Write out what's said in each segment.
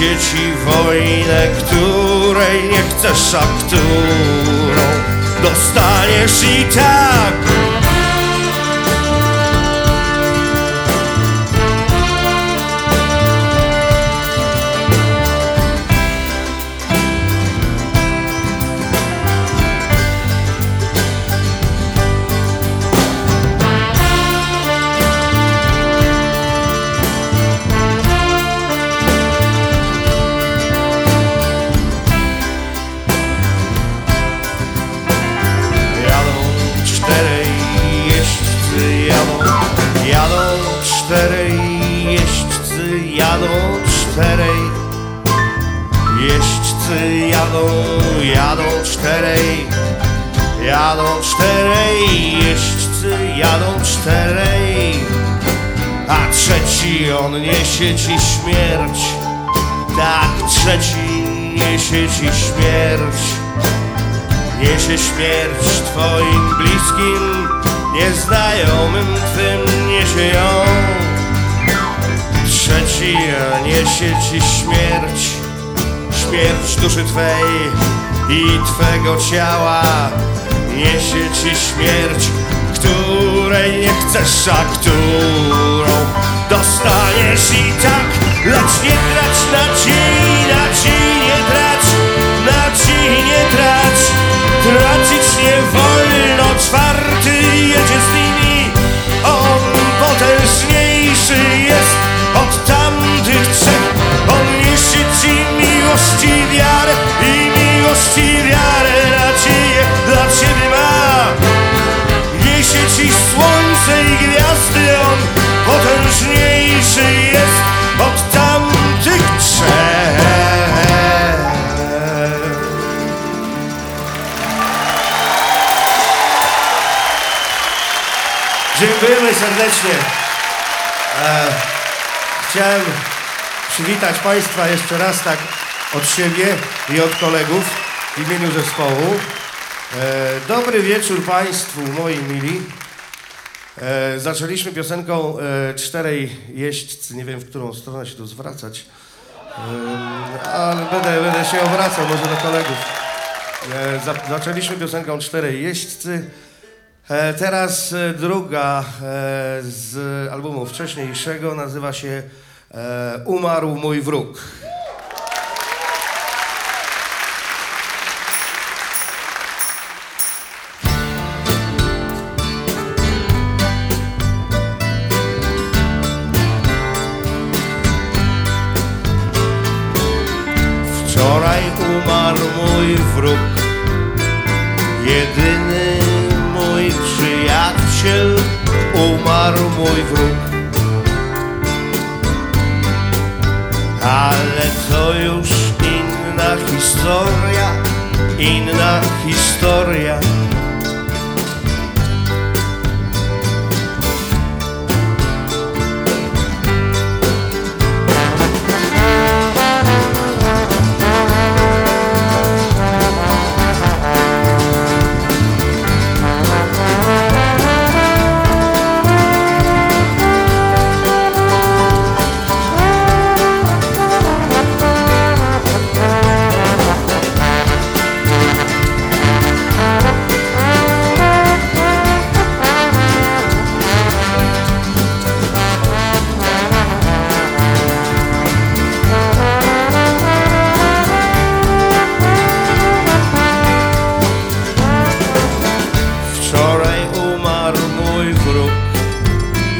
Niesie ci wojnę, której nie chcesz, a którą dostaniesz i tak A trzeci on niesie ci śmierć, tak trzeci niesie ci śmierć. Niesie śmierć Twoim bliskim, nieznajomym Twym niesie ją. Trzeci niesie Ci śmierć, śmierć duszy Twej i Twego ciała. Niesie Ci śmierć, której nie chcesz, a którą dostaniesz i tak. Lecz nie trać nadziei, nadziei nie trać, nadziei nie trać. Tracić nie wolno, czwarty jedzie z nimi. On potężniejszy jest od tamtych trzech. On niesie ci miłość i wiarę i miłość serdecznie. E, chciałem przywitać Państwa jeszcze raz tak od siebie i od kolegów w imieniu zespołu. E, dobry wieczór Państwu, moi mili. E, zaczęliśmy piosenką e, Czterej Jeźdźcy. Nie wiem, w którą stronę się tu zwracać. E, ale będę, będę się obracał może do kolegów. E, za, zaczęliśmy piosenką Czterej Jeźdźcy. E, teraz e, druga e, z albumu wcześniejszego nazywa się Umarł mój wróg. Wczoraj umarł mój wróg, jedyny przyjaciel, umarł mój wróg. Ale to już inna historia, inna historia.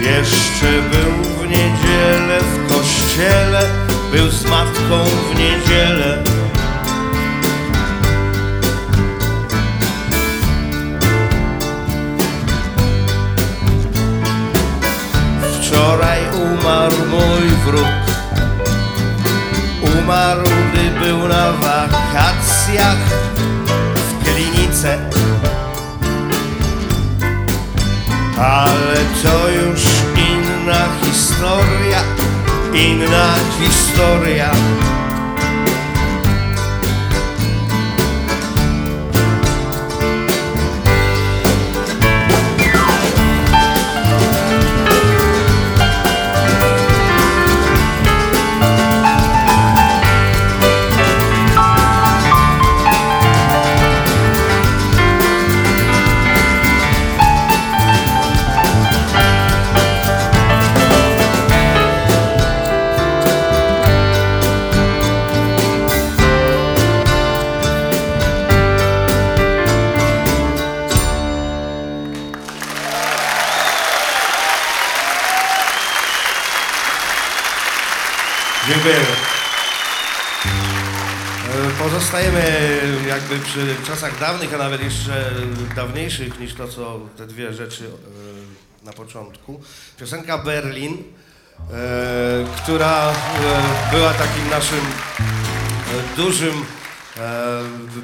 Jeszcze był w niedzielę w kościele, był z matką w niedzielę. Wczoraj umarł mój wróg, umarł gdy był na wakacjach w klinice. Ale to już inna historia, inna historia. Przy czasach dawnych, a nawet jeszcze dawniejszych niż to, co te dwie rzeczy e, na początku. Piosenka Berlin, e, która e, była takim naszym dużym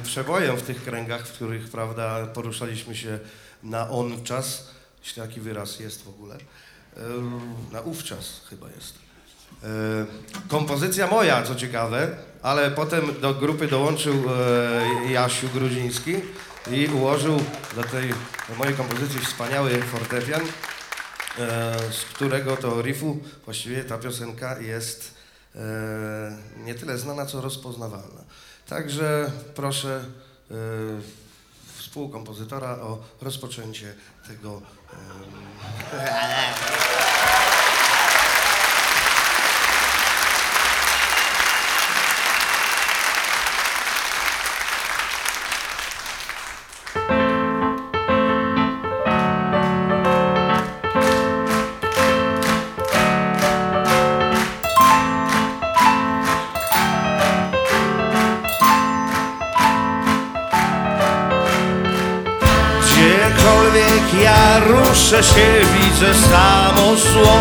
przebojem w tych kręgach, w których prawda, poruszaliśmy się na on czas, jeśli taki wyraz jest w ogóle. Na ówczas chyba jest. E, Kompozycja moja, co ciekawe, ale potem do grupy dołączył e, Jasiu Gruziński i ułożył do tej do mojej kompozycji wspaniały fortepian, e, z którego to riffu właściwie ta piosenka jest nie tyle znana, co rozpoznawalna. Także proszę współkompozytora o rozpoczęcie tego. ruszę się, widzę samo zło.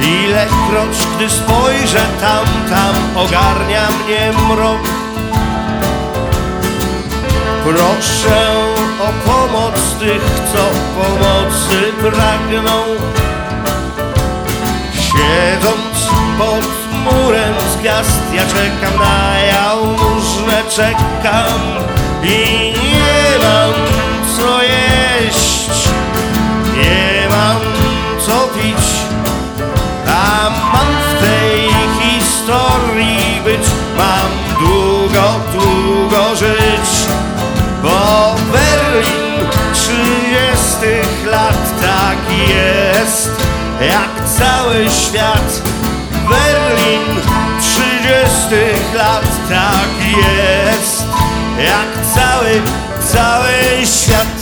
Ilekroć, gdy spojrzę tam, tam ogarnia mnie mrok. Proszę o pomoc tych, co pomocy pragną. Siedząc pod murem z gwiazd, ja czekam na jałmużnę, czekam i nie mam co jeść, nie mam co pić, a mam w tej historii być, mam długo, długo żyć, bo Berlin trzydziestych lat tak jest, jak cały świat. Berlin trzydziestych lat tak jest, jak cały cały świat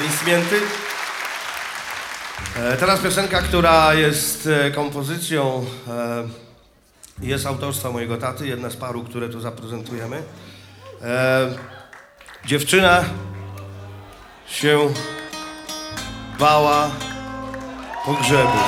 burnyje aplaudismenty. E, Teraz piosenka, która jest e, kompozycją, e, jest autorstwa mojego taty, jedna z paru, które tu zaprezentujemy. Dziewczyna się bała pogrzebu.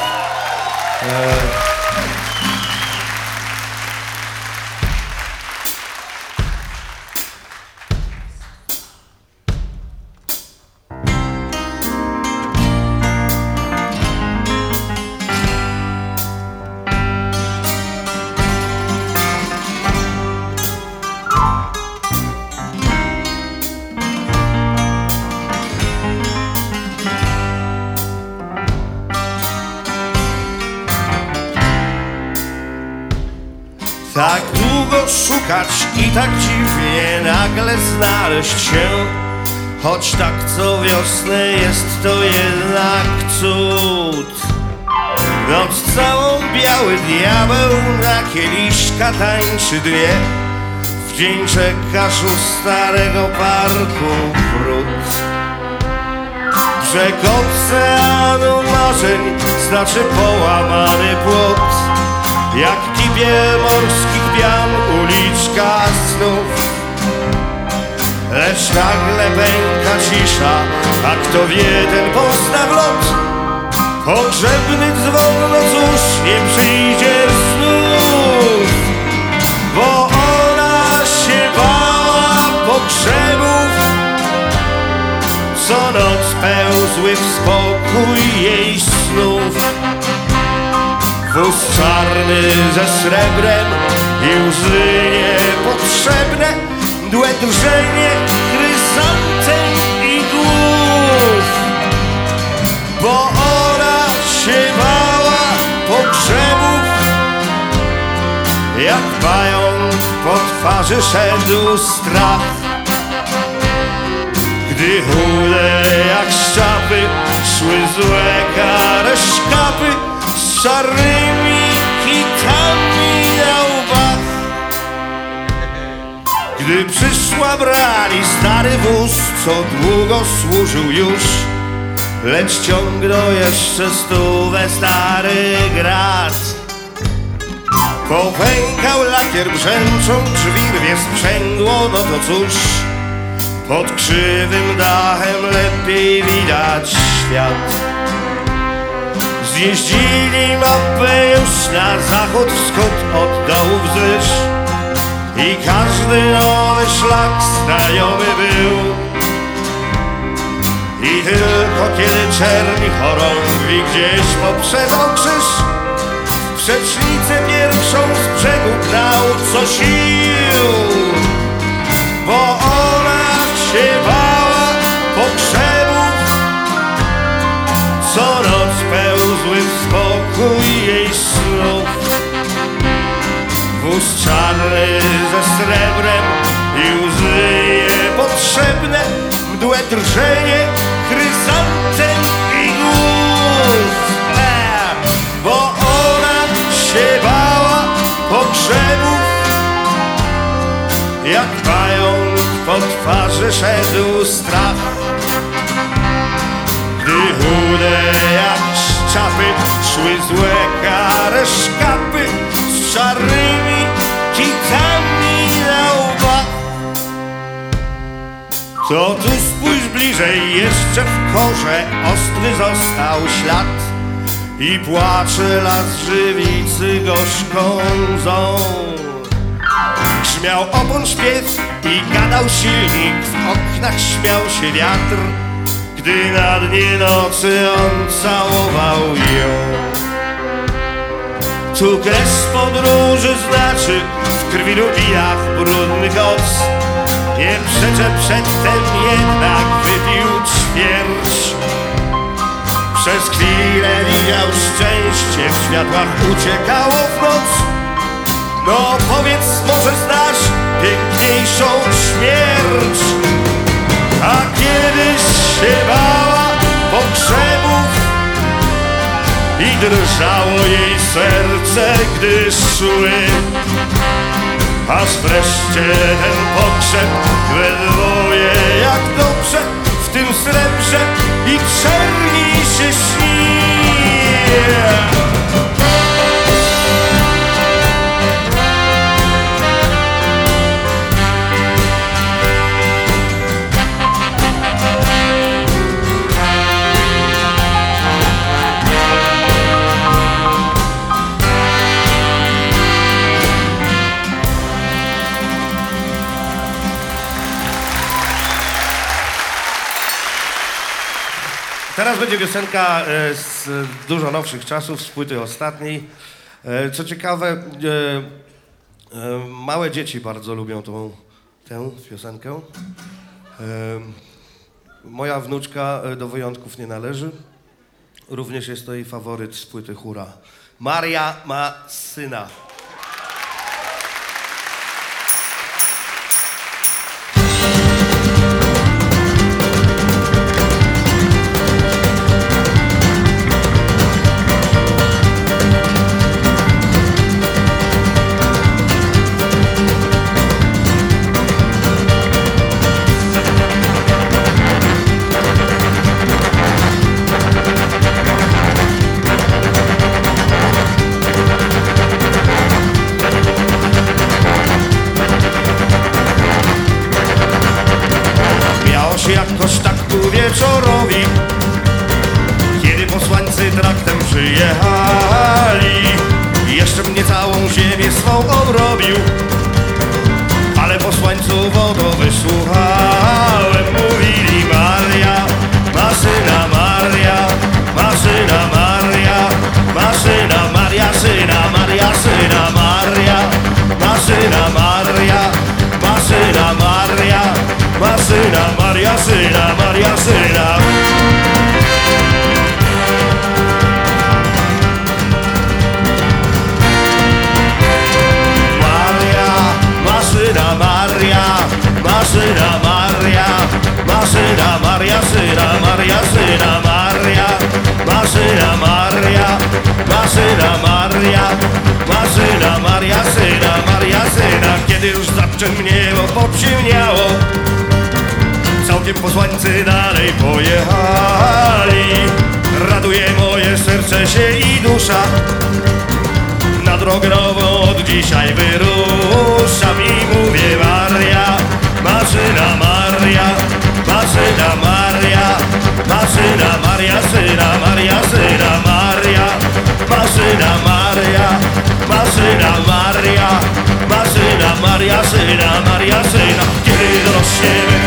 Szukać i tak dziwnie nagle znaleźć się. Choć tak co wiosnę jest to jednak cud. Noc całą biały diabeł na kieliszka tańczy dnie W dzień czekasz u starego parku wrót. Brzeg oceanu marzeń znaczy połamany płot. Jak kibiel morskich pian uliczka snów Lecz nagle pęka cisza, a kto wie ten pozna w lot Pogrzebny dzwon, no cóż, nie przyjdzie znów. Bo ona się bała pogrzebów. Co noc pełzły w spokój jej snów. Wóz czarny ze srebrem i łzy niepotrzebne Mdłe drżenie chryzantem i głów. Bo ona się bała pogrzebów Jak pająk po twarzy szedł strach. Gdy chude jak szczapy szły złe kare szkapy z czarnymi Gdy przyszła brani stary wóz, co długo służył już, lecz ciągnął jeszcze stówę stary grat. Popękał lakier brzęczą, drzwi rwie sprzęgło, no to cóż, pod krzywym dachem lepiej widać świat. Zjeździli mapę już na zachód, wschód, od dołu wzwyż I każdy nowy szlak znajomy był. I tylko kiedy czerni chorągwi gdzieś poprzedzał krzyż przecznicę pierwszą z brzegu gnał co sił. Bo ona się bała pogrzebów Co noc pełzły w spokój jej snów Wóz czarny ze srebrem i łzy je potrzebne duet drżenie chrysantem i głos. E, bo ona się bała pogrzebów, jak pająk po twarzy szedł strach. Gdy chude jak szczapy szły złe kare szkapy z czarnymi kitami na łbach. To tu spójrz bliżej, jeszcze w korze ostry został ślad i płacze las żywicy gorzką łzą. Grzmiał opon śpiew i gadał silnik, w oknach śmiał się wiatr, gdy na dnie nocy on całował. Tu kres podróży znaczy w krwi rubinach brudnych oc. Nie przeczę przedtem jednak wypił ćwierć. Przez chwilę widział szczęście, w światłach uciekało w noc. No powiedz, może znasz piękniejszą śmierć? A kiedyś się bała pogrzebów i drżało jej serce, gdy szły. Aż wreszcie ten pogrzeb we dwoje jak dobrze w tym srebrze i czerni się śni. Teraz będzie piosenka e, z dużo nowszych czasów, z płyty ostatniej. E, Co ciekawe, e, małe dzieci bardzo lubią tą, tę piosenkę. Moja wnuczka do wyjątków nie należy. Również jest to jej faworyt z płyty Hura. Maria ma syna. Kiedy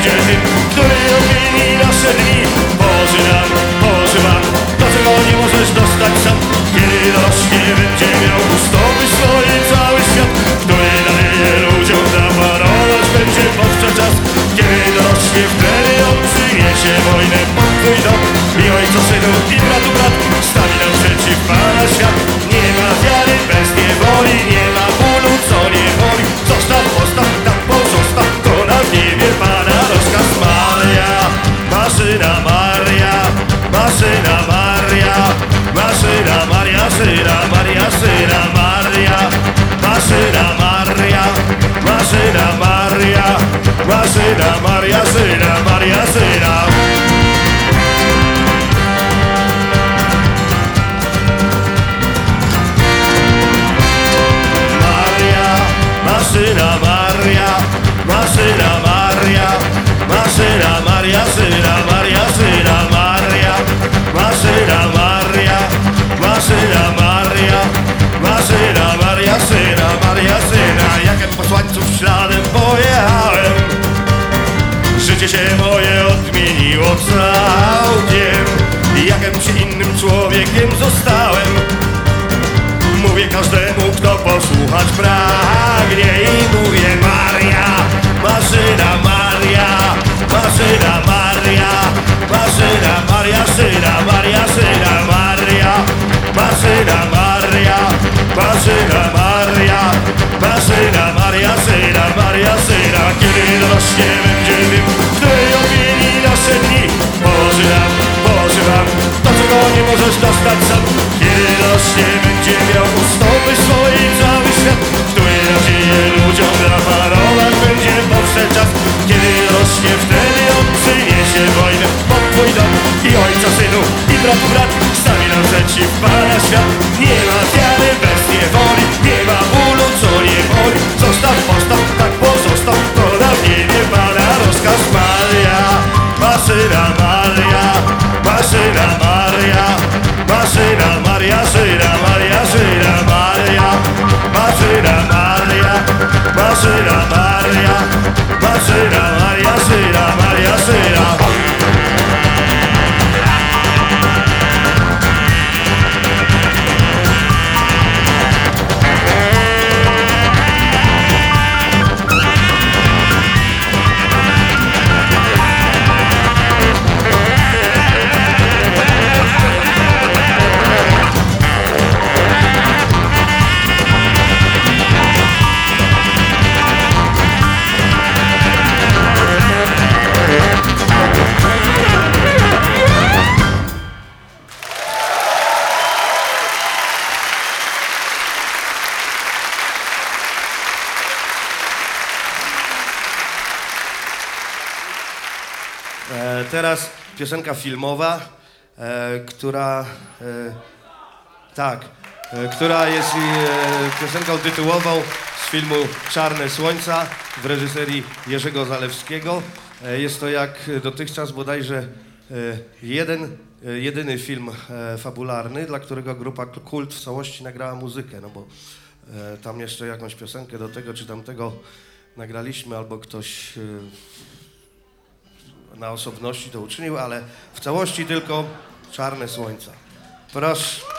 ludziom zaparować będzie powszedł czas Kiedy rośnie wtedy on przyniesie wojnę. Pod twój dom I ojca synu, i bratu brat Stanie naprzeciw pana świat, nie ma piosenka filmowa, e, która. E, tak, e, która jest e, piosenką tytułową z filmu Czarne Słońca w reżyserii Jerzego Zalewskiego. E, jest to jak dotychczas bodajże e, jeden, jedyny film fabularny, dla którego grupa Kult w całości nagrała muzykę, no bo tam jeszcze jakąś piosenkę do tego czy tamtego nagraliśmy, albo ktoś na osobności to uczynił, ale w całości tylko Czarne Słońca. Proszę.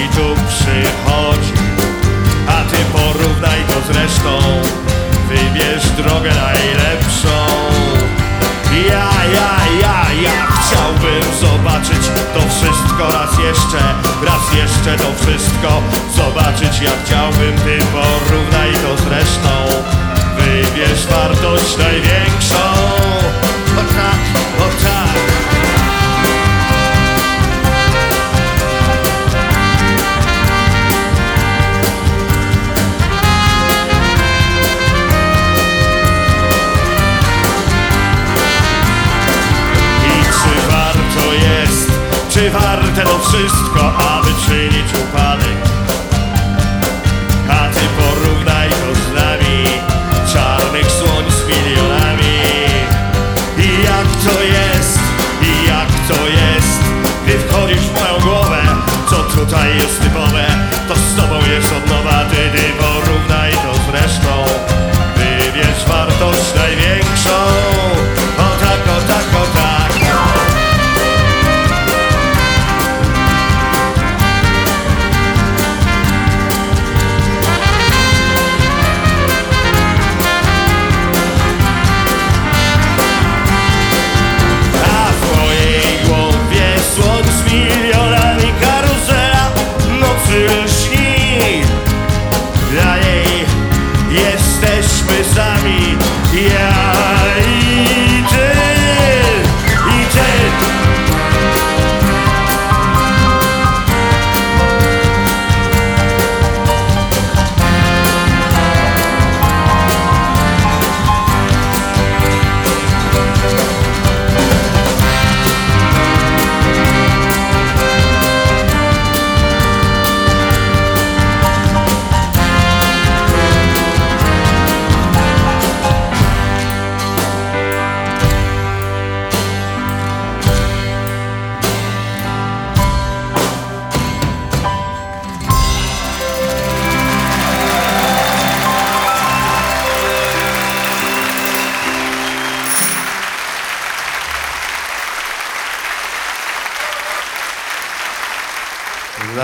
I tu przychodzi A ty porównaj to z resztą. Wybierz drogę najlepszą. Ja, ja, ja, ja chciałbym zobaczyć to wszystko raz jeszcze Raz jeszcze to wszystko. Zobaczyć Ja chciałbym, ty porównaj to z resztą. Wybierz wartość największą. O tak, tak czy warte to wszystko, aby czynić upadek? A ty porównaj to z nami, czarnych słoń z milionami. I jak to jest, i jak to jest, gdy wchodzisz w moją głowę, co tutaj jest typowe, to z tobą jest od nowa, ty, ty porównaj to z resztą. Wybierz wartość największą,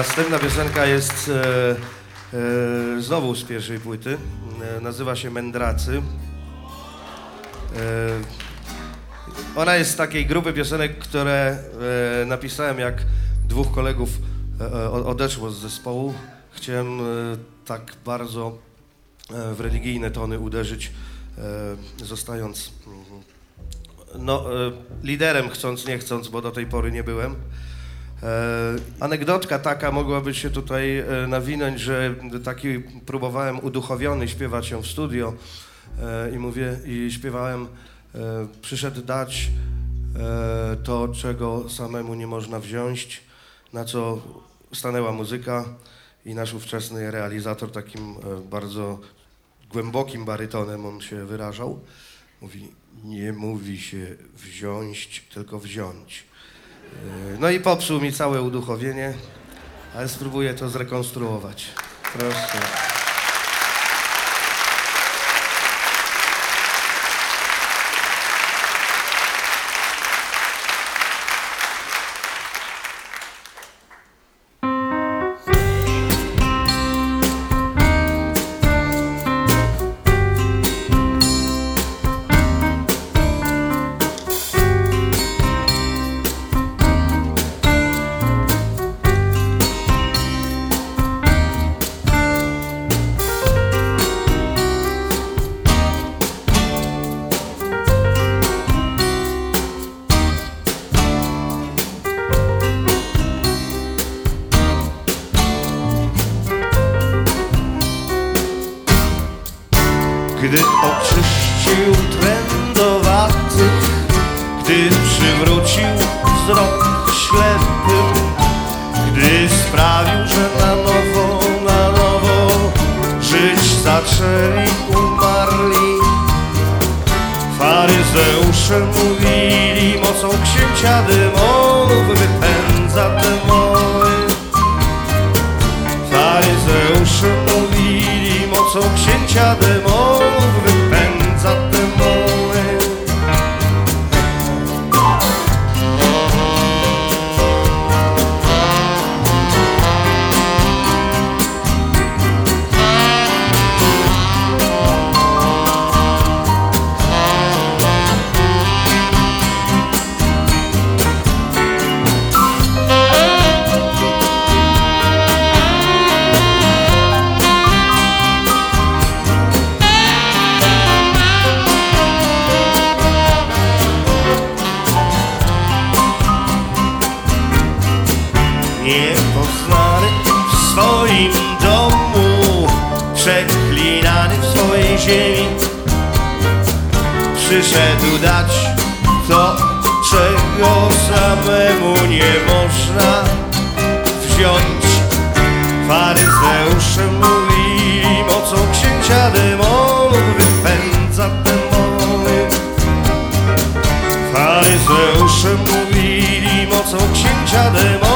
Następna piosenka jest e, e, znowu z pierwszej płyty. E, nazywa się Mędracy. E, ona jest z takiej grupy piosenek, które e, napisałem jak dwóch kolegów e, odeszło z zespołu. Chciałem tak bardzo w religijne tony uderzyć, zostając mm, no, liderem chcąc, nie chcąc, bo do tej pory nie byłem. E, anegdotka taka mogłaby się tutaj e, nawinąć, że taki próbowałem uduchowiony śpiewać ją w studio e, i mówię, i śpiewałem, przyszedł dać to, czego samemu nie można wziąć, na co stanęła muzyka i nasz ówczesny realizator takim bardzo głębokim barytonem on się wyrażał. Mówi, nie mówi się wziąć, tylko wziąć. No i popsuł mi całe uduchowienie, ale spróbuję to zrekonstruować. Proszę. Niepoznany w swoim domu, przeklinany w swojej ziemi. Przyszedł dać to, czego samemu nie można wziąć. Faryzeusze mówili mocą księcia demonów wypędza demony. Faryzeusze mówili mocą księcia demonów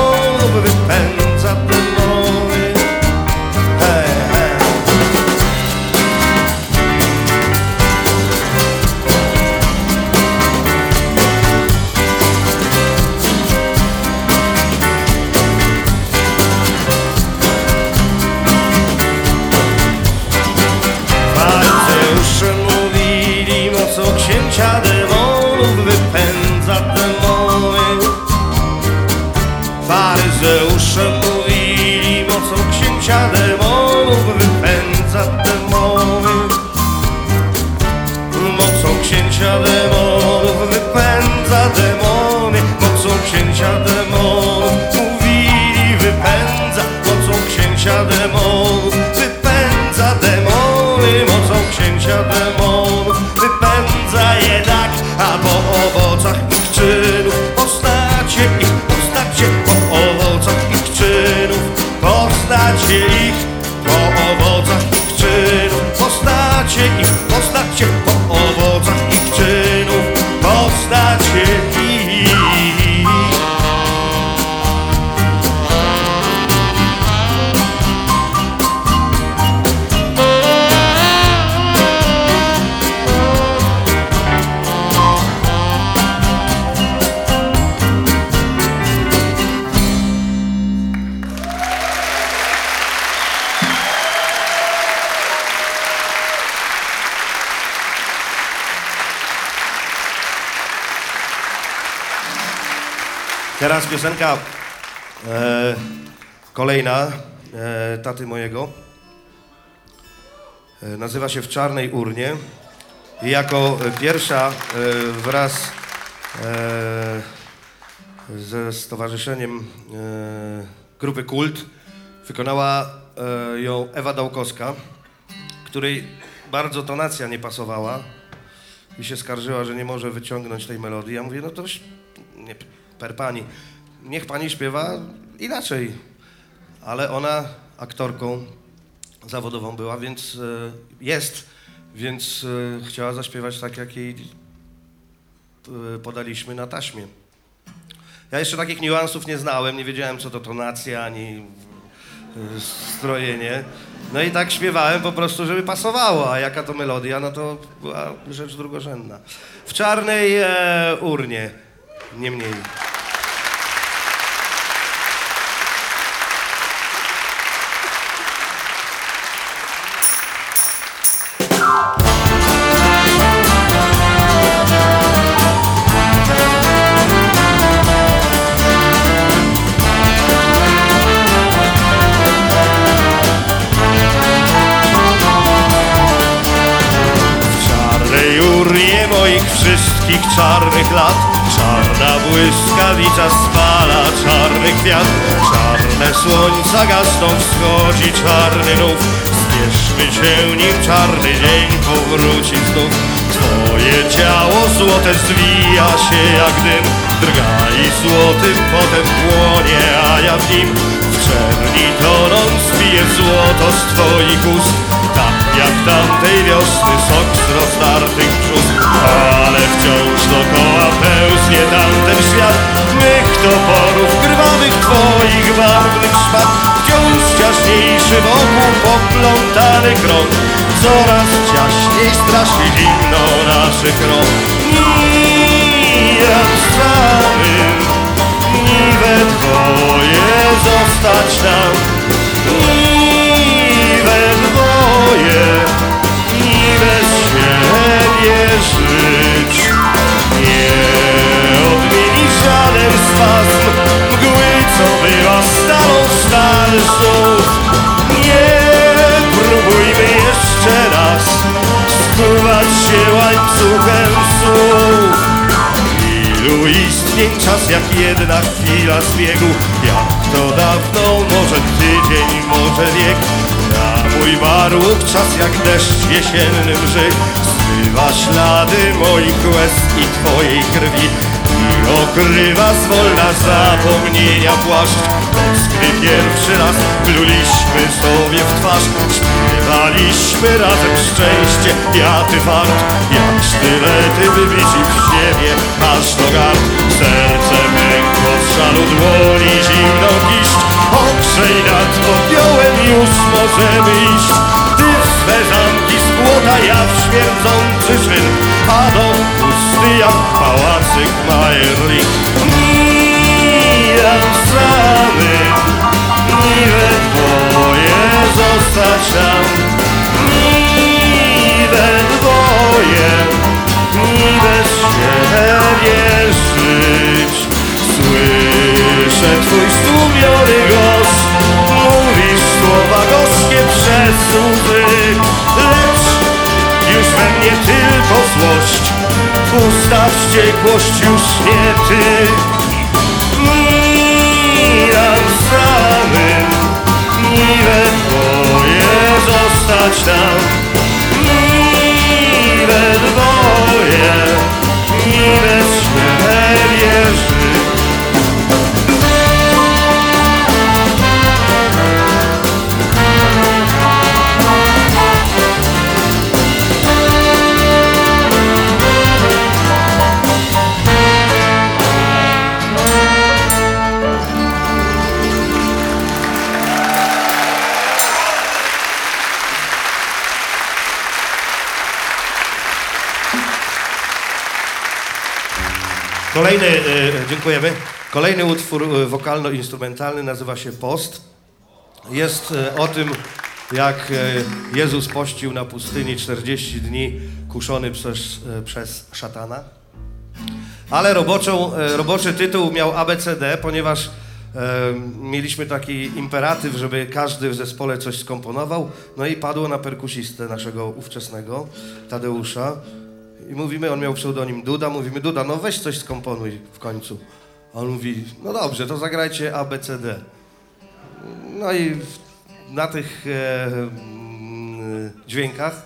Teraz piosenka e, kolejna e, taty mojego. E, nazywa się W czarnej urnie. I jako pierwsza e, wraz e, ze stowarzyszeniem e, grupy Kult wykonała ją Ewa Dałkowska, której bardzo tonacja nie pasowała i się skarżyła, że nie może wyciągnąć tej melodii. Ja mówię, no to per pani, niech pani śpiewa inaczej. Ale ona aktorką zawodową była, więc e, jest, więc e, chciała zaśpiewać tak, jak jej e, podaliśmy na taśmie. Ja jeszcze takich niuansów nie znałem, nie wiedziałem, co to tonacja, ani strojenie. No i tak śpiewałem po prostu, żeby pasowało, a jaka to melodia, no to była rzecz drugorzędna. W czarnej e, urnie, nie mniej. Moich wszystkich czarnych lat Czarna błyskawica spala czarny kwiat. Czarne słońca gasną, wschodzi czarny nów Spieszmy się, nim czarny dzień powróci znów. Twoje ciało złote zwija się jak dym. Drga i złotym potem płonie, a ja w nim. W czerni tonąc piję złoto z twoich ust Tak jak tamtej wiosny sok z rozdartych brzuch Ale wciąż dookoła pełznie tamten świat. Mych toporów krwawych twoich barwnych szmat Wciąż ciaśniejszy wokół poplątany krąg. Coraz ciaśniej strasznie zimno naszych rąk Nijak samym, ni we dwoje zostać dwoje, ni bez siebie żyć. Nie odmieni żaden spazm mgły, co była stałą starszą Nie próbujmy jeszcze raz skuwać się łańcuchem słów. Tylu istnień czas jak jedna chwila zbiegu Jak to dawno, może tydzień, może wiek mój marłuk czas jak deszcz jesienny mrzy Zmywa ślady moich łez i twojej krwi. I okrywa zwolna zapomnienia płaszcz. Gdy pierwszy raz pluliśmy sobie w twarz. Śpiewaliśmy razem szczęście, ja ty fart. Jak sztylety wybici w siebie, aż do gard Serce pękło z żalu dłoni zimną kiść. Okrzej nad już możemy iść Ty w swe zamki z błota, ja w śmierdzący szyn A pusty jak pałacyk Majerlich Mijam samy, ni we dwoje zostać tam Ni we dwoje, ni bez siebie żyć Słyszę twój stłumiony głos łzy Lecz już we mnie tylko złość. Pusta wściekłość już nie ty. Mijam samym Ni we dwoje zostać tam Ni we dwoje Ni bez Kolejny, e, dziękujemy. Kolejny utwór e, wokalno-instrumentalny nazywa się Post. Jest e, o tym, jak Jezus pościł na pustyni 40 dni kuszony przez, przez szatana. Ale roboczą, roboczy tytuł miał ABCD, ponieważ mieliśmy taki imperatyw, żeby każdy w zespole coś skomponował. No i padło na perkusistę naszego ówczesnego, Tadeusza. I mówimy, on miał pseudonim Duda, mówimy, Duda, no weź coś skomponuj w końcu. A on mówi, no dobrze, to zagrajcie ABCD. No i na tych e, mm, dźwiękach,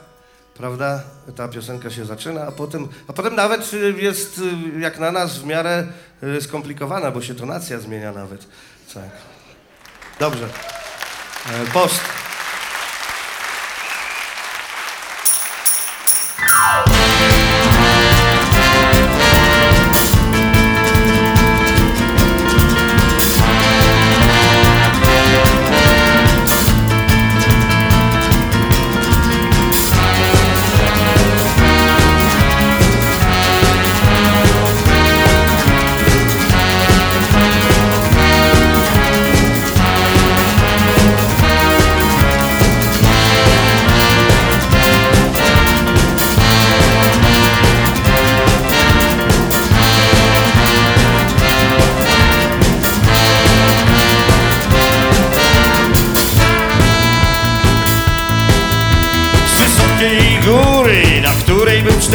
prawda, ta piosenka się zaczyna, a potem, a potem nawet jest, y, jak na nas, w miarę y, skomplikowana, bo się tonacja zmienia nawet. Tak. Dobrze. E, Post.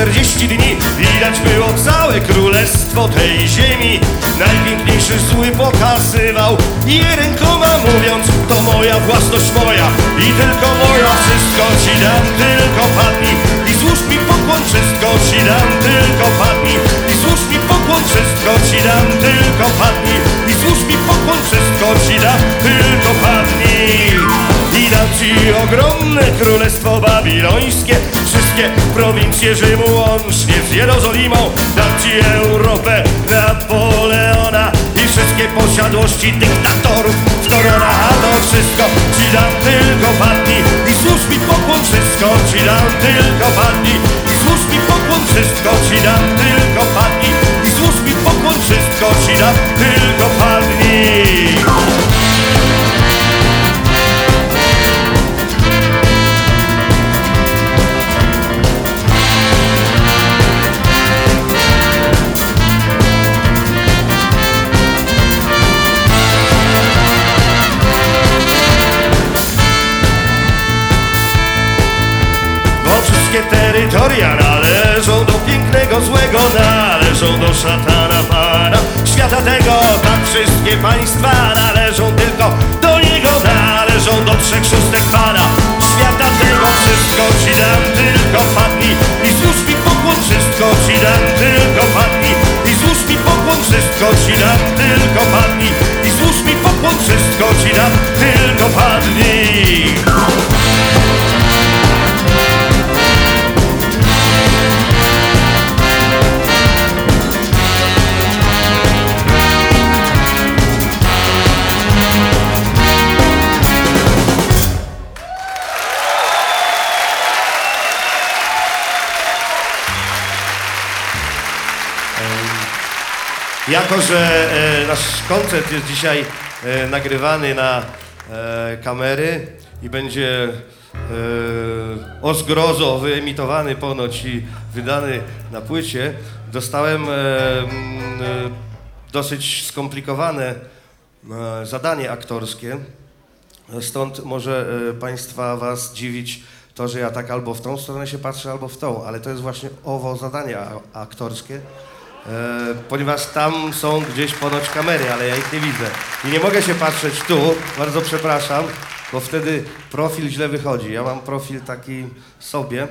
40 dni. Widać było całe królestwo tej ziemi. Najpiękniejszy zły pokazywał. Je rękoma mówiąc To moja własność moja. I tylko moja Wszystko ci dam, tylko padnij. I złóż mi pokłon, wszystko ci dam, tylko padnij. I złóż mi pokłon, wszystko ci dam, tylko padnij. I złóż mi pokłon, wszystko ci dam, tylko padnij. I dam ci ogromne królestwo babilońskie Wszystkie prowincje Rzymu łącznie z Jerozolimą Dam ci Europę Napoleona I wszystkie posiadłości dyktatorów że e, nasz koncert jest dzisiaj e, nagrywany na e, kamery i będzie o zgrozo wyemitowany ponoć i wydany na płycie, dostałem dosyć skomplikowane zadanie aktorskie. Stąd może Państwa Was dziwić to, że ja tak albo w tą stronę się patrzę, albo w tą, ale to jest właśnie owo zadanie aktorskie. E, ponieważ tam są gdzieś ponoć kamery, ale ja ich nie widzę. I nie mogę się patrzeć tu, bardzo przepraszam, bo wtedy profil źle wychodzi. Ja mam profil taki sobie, e,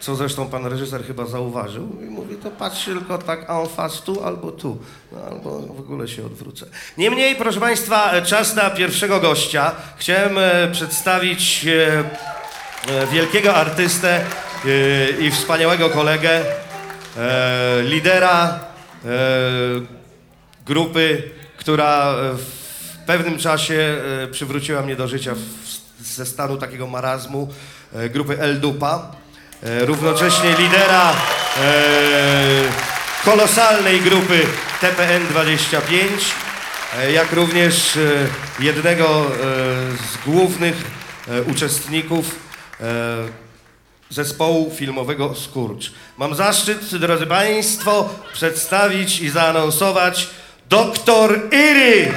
co zresztą pan reżyser chyba zauważył i mówi, to patrz tylko tak en face tu albo tu, no, albo w ogóle się odwrócę. Niemniej, proszę państwa, czas na pierwszego gościa. Chciałem e, przedstawić wielkiego artystę i wspaniałego kolegę, e, lidera e, grupy, która e, w pewnym czasie przywróciła mnie do życia ze stanu takiego marazmu, grupy El Dupa. Równocześnie lidera kolosalnej grupy TPN 25, e, jak również jednego z głównych uczestników zespołu filmowego Skurcz. Mam zaszczyt, drodzy Państwo, przedstawić i zaanonsować Doktor Iry!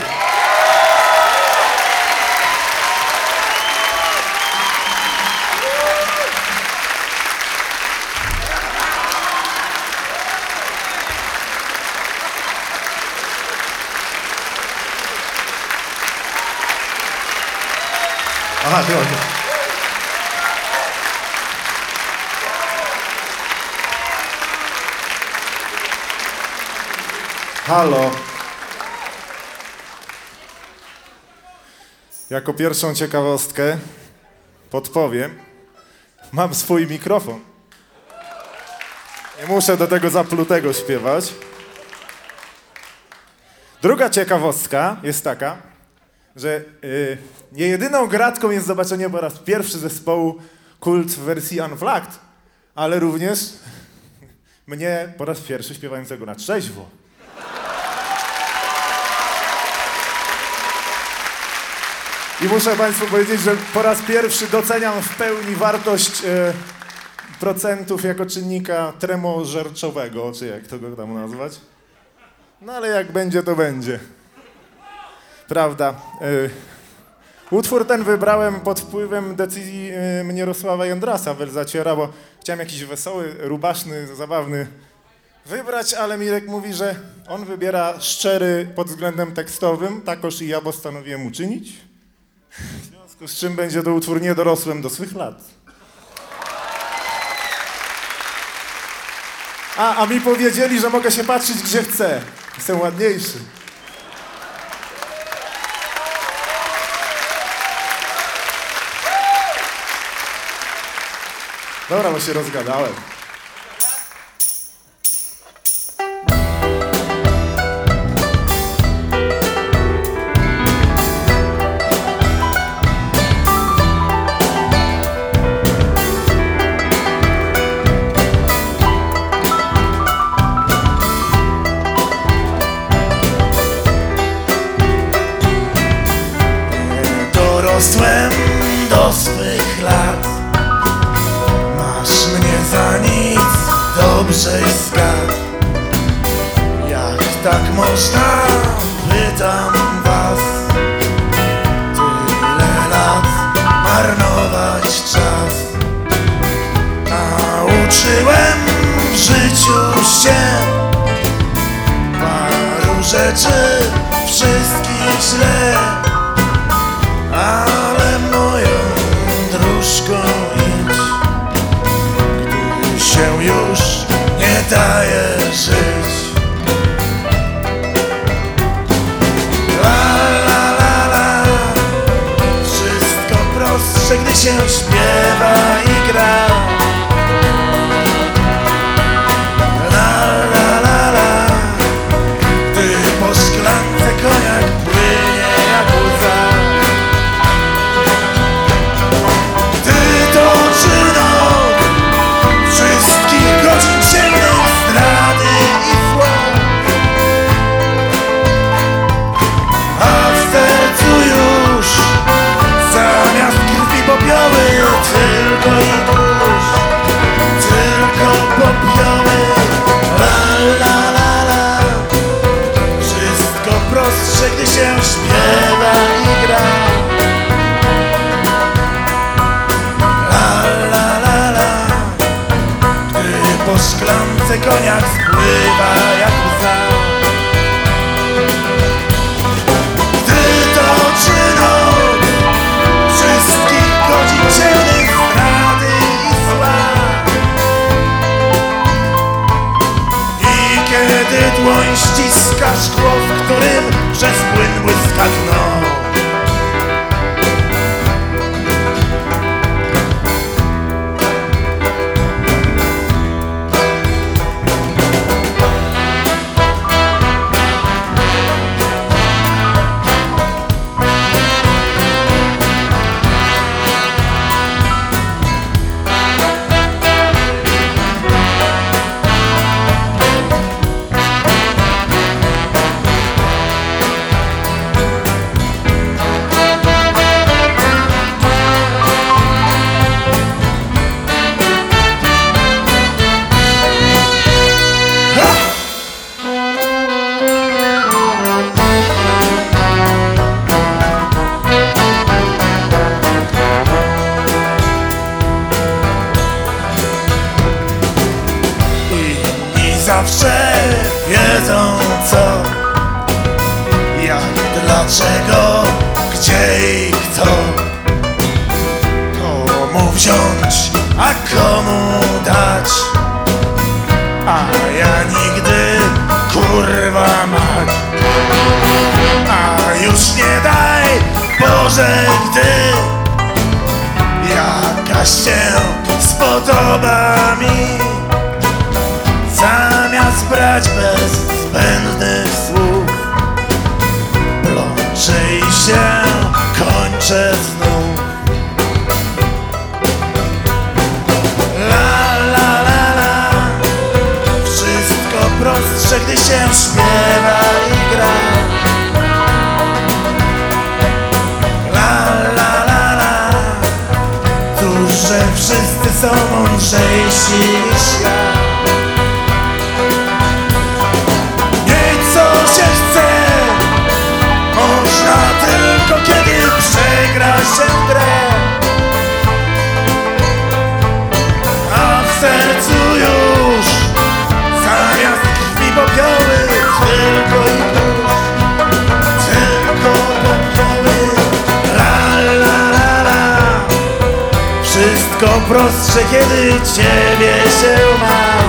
Aha, ty. Halo. Jako pierwszą ciekawostkę podpowiem. Mam swój mikrofon. Nie muszę do tego zaplutego śpiewać. Druga ciekawostka jest taka, że y, nie jedyną gratką jest zobaczenie po raz pierwszy zespołu Kult w wersji Unplugged, ale również mnie po raz pierwszy śpiewającego na trzeźwo. I muszę Państwu powiedzieć, że po raz pierwszy doceniam w pełni wartość e, procentów jako czynnika tremożerczowego, czy jak to go tam nazwać. No ale jak będzie, to będzie. Prawda. E, utwór ten wybrałem pod wpływem decyzji e, Mnierosława Jądrasa Welzaciera, bo chciałem jakiś wesoły, rubaszny, zabawny wybrać, ale Mirek mówi, że on wybiera szczery pod względem tekstowym, takoż i ja postanowiłem uczynić. W związku z czym będzie to utwór niedorosłym do swych lat. A, a mi powiedzieli, że mogę się patrzeć gdzie chcę. Jestem ładniejszy. Dobra, bo się rozgadałem. Nauczyłem w życiu się Paru rzeczy wszystkich źle. yourself że koniak spływa jak łza. Ty to czyno wszystkich godzin ciemnych zdrady i I kiedy dłoń ściska szkło prostsze, kiedy ciebie się ma.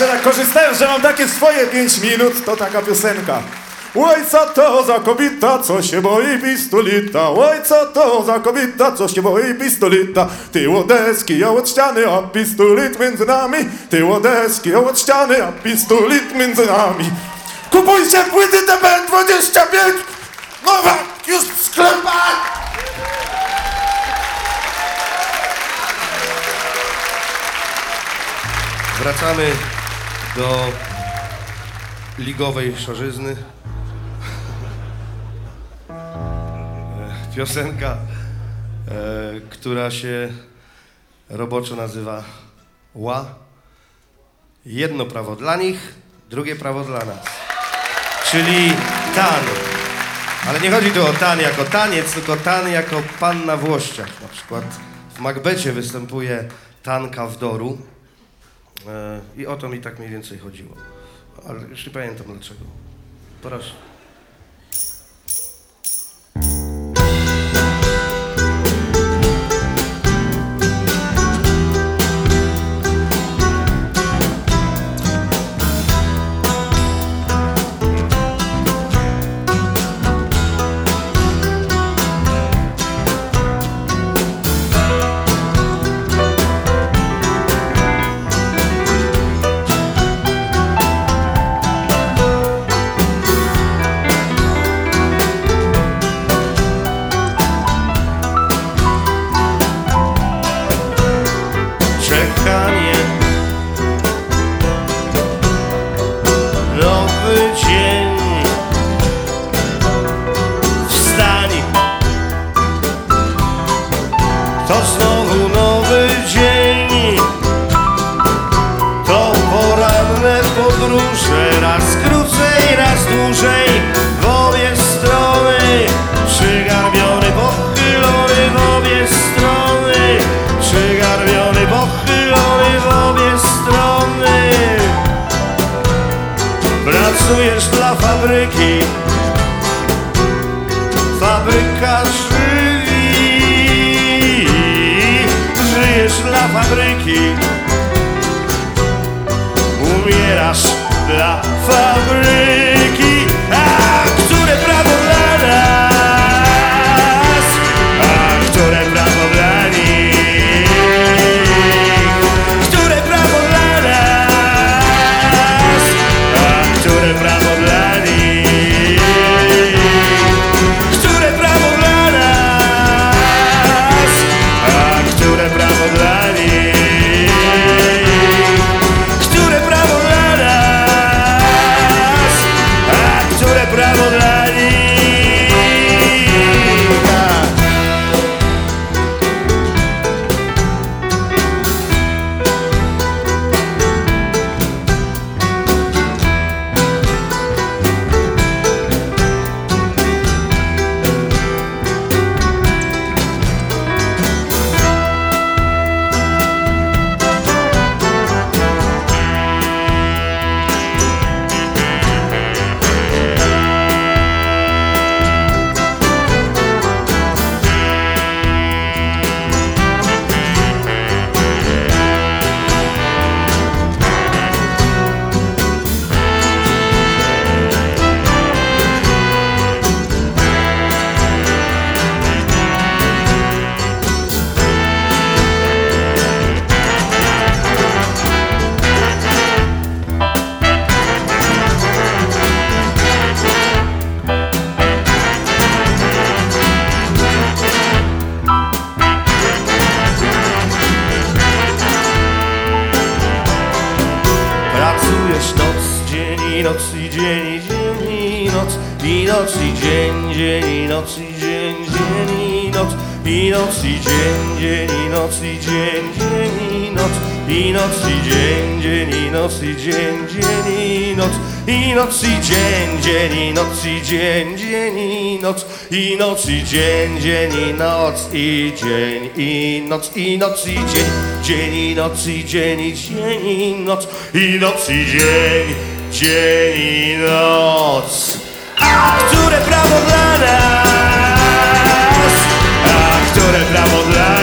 Jeszcze tak korzystając, że mam takie swoje 5 minut, to taka piosenka. Oj, co to za kobieta, co się boi pistolita? Oj, co to za kobieta, co się boi pistolita? Ty od deski, ja od ściany, a pistolet między nami. Ty od deski, ja od ściany, a pistolet między nami. Kupujcie płyty TBN25! Nowa, już w sklepach! Wracamy do ligowej szorzyzny. E, Piosenka, e, która się roboczo nazywa Ła. Jedno prawo dla nich, drugie prawo dla nas. Czyli tan. Ale nie chodzi tu o tan jako taniec, tylko tan jako pan na włościach. Na przykład w Macbecie występuje tan Kawdoru. E, I o to mi tak mniej więcej chodziło. Ale już nie pamiętam dlaczego. Proszę. czekanie Pracujesz dla fabryki? Fabryka żywi. Żyjesz dla fabryki? Umierasz dla fabryki i noc i dzień i dzień i noc i noc i dzień, dzień i noc i dzień, dzień i noc i noc i dzień, dzień i noc i dzień, dzień i noc i noc i dzień, dzień i noc i dzień, dzień i noc i noc i dzień, dzień i noc i dzień, dzień i noc i noc i dzień, dzień i noc i dzień i noc i noc i dzień, dzień i noc i dzień i dzień i noc i noc i dzień, dzień i noc. A które prawo dla nas? A które prawo dla nas?